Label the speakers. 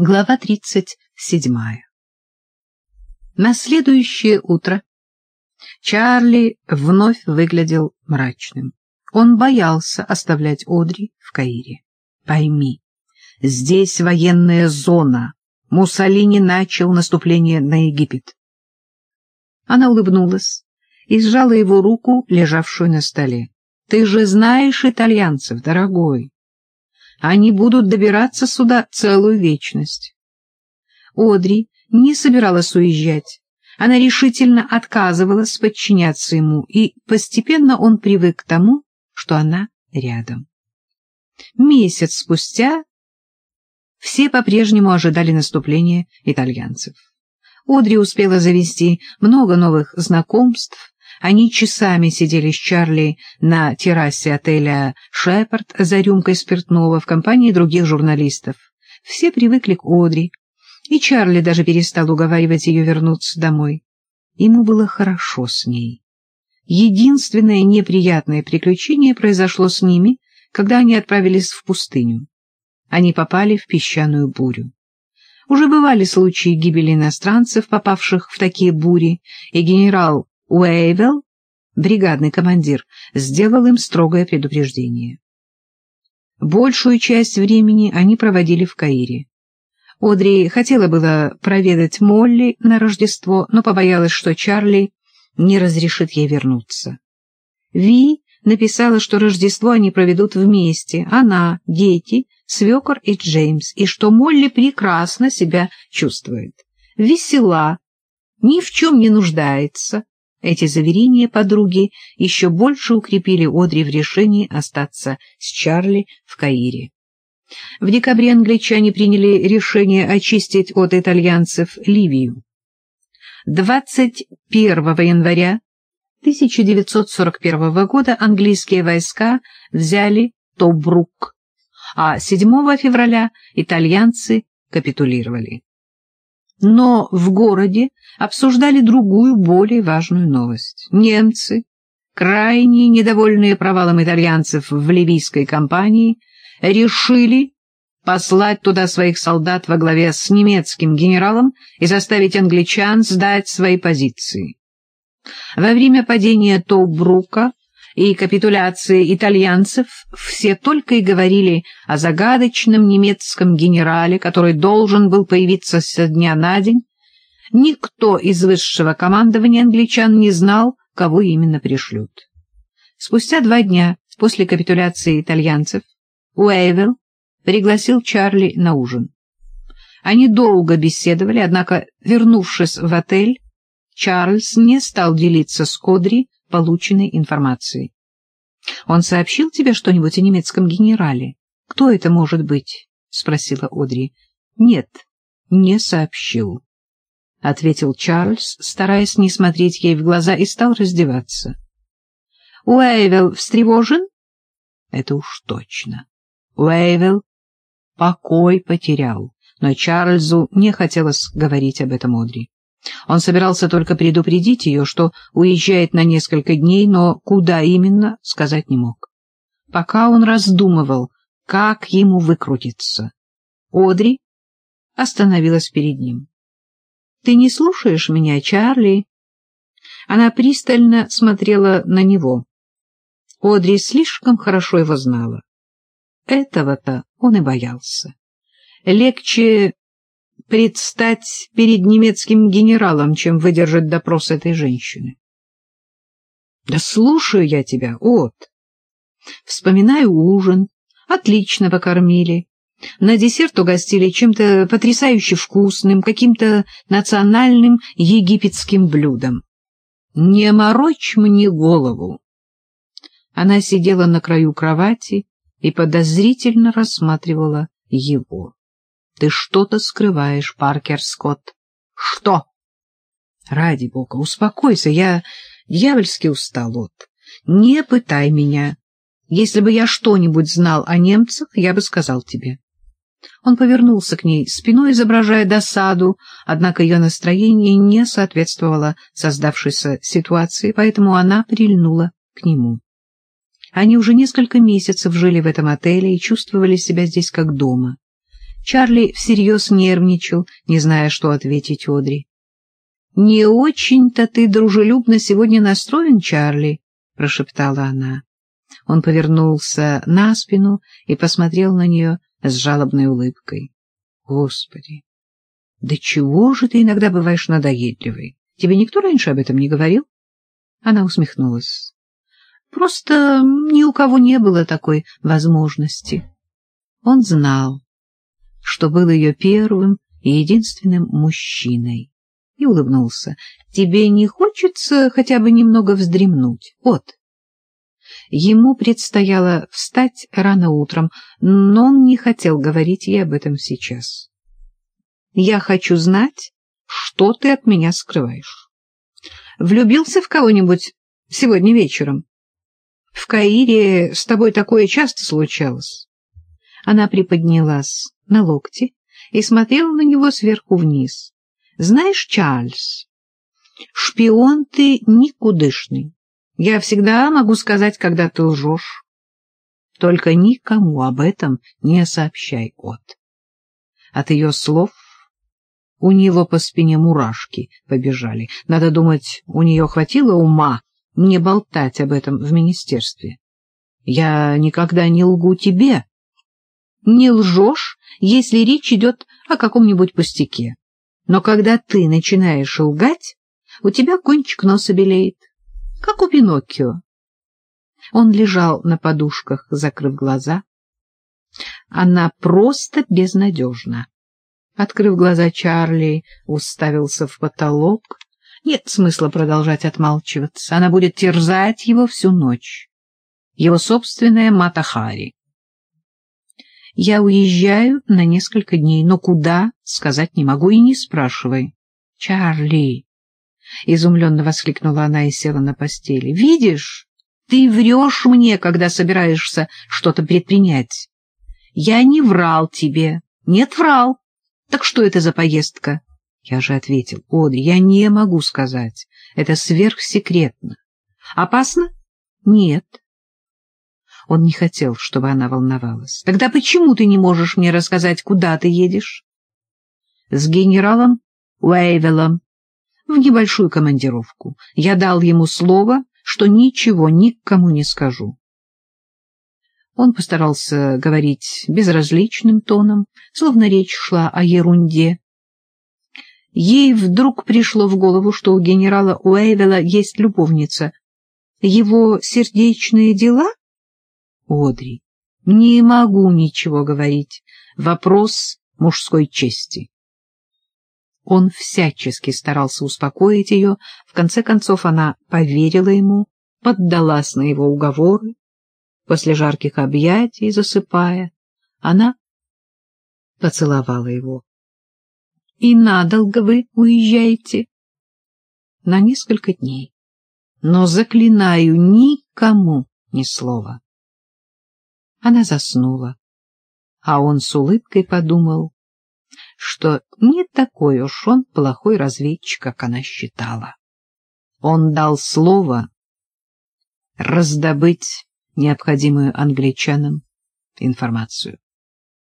Speaker 1: Глава 37. На следующее утро Чарли вновь выглядел мрачным. Он боялся оставлять Одри в Каире. Пойми, здесь военная зона. Муссолини начал наступление на Египет. Она улыбнулась и сжала его руку, лежавшую на столе. — Ты же знаешь итальянцев, дорогой. Они будут добираться сюда целую вечность. Одри не собиралась уезжать. Она решительно отказывалась подчиняться ему, и постепенно он привык к тому, что она рядом. Месяц спустя все по-прежнему ожидали наступления итальянцев. Одри успела завести много новых знакомств, они часами сидели с Чарли на террасе отеля «Шепард» за рюмкой спиртного в компании других журналистов. Все привыкли к Одри, и Чарли даже перестал уговаривать ее вернуться домой. Ему было хорошо с ней. Единственное неприятное приключение произошло с ними, когда они отправились в пустыню. Они попали в песчаную бурю. Уже бывали случаи гибели иностранцев, попавших в такие бури, и генерал Уэйвелл, бригадный командир, сделал им строгое предупреждение. Большую часть времени они проводили в Каире. Одри хотела было проведать Молли на Рождество, но побоялась, что Чарли не разрешит ей вернуться. Ви написала, что Рождество они проведут вместе, она, дети, свекор и Джеймс, и что Молли прекрасно себя чувствует, весела, ни в чем не нуждается, эти заверения подруги еще больше укрепили Одри в решении остаться с Чарли в Каире. В декабре англичане приняли решение очистить от итальянцев Ливию. 21 января 1941 года английские войска взяли Тобрук, а 7 февраля итальянцы капитулировали. Но в городе обсуждали другую, более важную новость. Немцы, крайне недовольные провалом итальянцев в ливийской кампании, решили послать туда своих солдат во главе с немецким генералом и заставить англичан сдать свои позиции. Во время падения Тобрука и капитуляции итальянцев все только и говорили о загадочном немецком генерале, который должен был появиться со дня на день. Никто из высшего командования англичан не знал, кого именно пришлют. Спустя два дня после капитуляции итальянцев Уэйвелл пригласил Чарли на ужин. Они долго беседовали, однако, вернувшись в отель, Чарльз не стал делиться с Кодри полученной информации. — Он сообщил тебе что-нибудь о немецком генерале? Кто это может быть? — спросила Одри. — Нет, не сообщил, — ответил Чарльз, стараясь не смотреть ей в глаза, и стал раздеваться. — Уэйвелл встревожен? — Это уж точно. Уэйвелл покой потерял, но Чарльзу не хотелось говорить об этом Одри. Он собирался только предупредить ее, что уезжает на несколько дней, но куда именно, сказать не мог. Пока он раздумывал, как ему выкрутиться, Одри остановилась перед ним. — Ты не слушаешь меня, Чарли? Она пристально смотрела на него. Одри слишком хорошо его знала. Этого-то он и боялся. Легче предстать перед немецким генералом, чем выдержать допрос этой женщины. Да слушаю я тебя, от. Вспоминаю ужин. Отлично покормили. На десерт угостили чем-то потрясающе вкусным, каким-то национальным египетским блюдом. Не морочь мне голову. Она сидела на краю кровати и подозрительно рассматривала его. Ты что-то скрываешь, Паркер Скотт. Что? Ради бога, успокойся, я дьявольски устал, от. Не пытай меня. Если бы я что-нибудь знал о немцах, я бы сказал тебе. Он повернулся к ней, спиной изображая досаду, однако ее настроение не соответствовало создавшейся ситуации, поэтому она прильнула к нему. Они уже несколько месяцев жили в этом отеле и чувствовали себя здесь как дома. Чарли всерьез нервничал, не зная, что ответить Одри. — Не очень-то ты дружелюбно сегодня настроен, Чарли, — прошептала она. Он повернулся на спину и посмотрел на нее с жалобной улыбкой. — Господи! Да чего же ты иногда бываешь надоедливой? Тебе никто раньше об этом не говорил? Она усмехнулась. Просто ни у кого не было такой возможности. Он знал, что был ее первым и единственным мужчиной, и улыбнулся. Тебе не хочется хотя бы немного вздремнуть? Вот. Ему предстояло встать рано утром, но он не хотел говорить ей об этом сейчас. Я хочу знать, что ты от меня скрываешь. Влюбился в кого-нибудь сегодня вечером? В Каире с тобой такое часто случалось. Она приподнялась на локти и смотрела на него сверху вниз. Знаешь, Чарльз, шпион ты никудышный. Я всегда могу сказать, когда ты лжешь. Только никому об этом не сообщай, от. От ее слов у него по спине мурашки побежали. Надо думать, у нее хватило ума не болтать об этом в министерстве. Я никогда не лгу тебе. Не лжешь, если речь идет о каком-нибудь пустяке. Но когда ты начинаешь лгать, у тебя кончик носа белеет, как у Пиноккио. Он лежал на подушках, закрыв глаза. Она просто безнадежна. Открыв глаза, Чарли уставился в потолок. Нет смысла продолжать отмалчиваться. Она будет терзать его всю ночь. Его собственная Матахари. Я уезжаю на несколько дней, но куда, сказать не могу и не спрашивай. Чарли! Изумленно воскликнула она и села на постели. Видишь, ты врешь мне, когда собираешься что-то предпринять. Я не врал тебе. Нет, врал. Так что это за поездка? Я же ответил, Одри, я не могу сказать. Это сверхсекретно. Опасно? Нет. Он не хотел, чтобы она волновалась. Тогда почему ты не можешь мне рассказать, куда ты едешь? С генералом Уэйвелом в небольшую командировку. Я дал ему слово, что ничего никому не скажу. Он постарался говорить безразличным тоном, словно речь шла о ерунде. Ей вдруг пришло в голову, что у генерала Уэйвела есть любовница. Его сердечные дела? Одри, не могу ничего говорить. Вопрос мужской чести. Он всячески старался успокоить ее. В конце концов она поверила ему, поддалась на его уговоры. После жарких объятий, засыпая, она поцеловала его. — И надолго вы уезжаете? — На несколько дней. Но заклинаю никому ни слова. Она заснула, а он с улыбкой подумал, что не такой уж он плохой разведчик, как она считала. Он дал слово раздобыть необходимую англичанам информацию.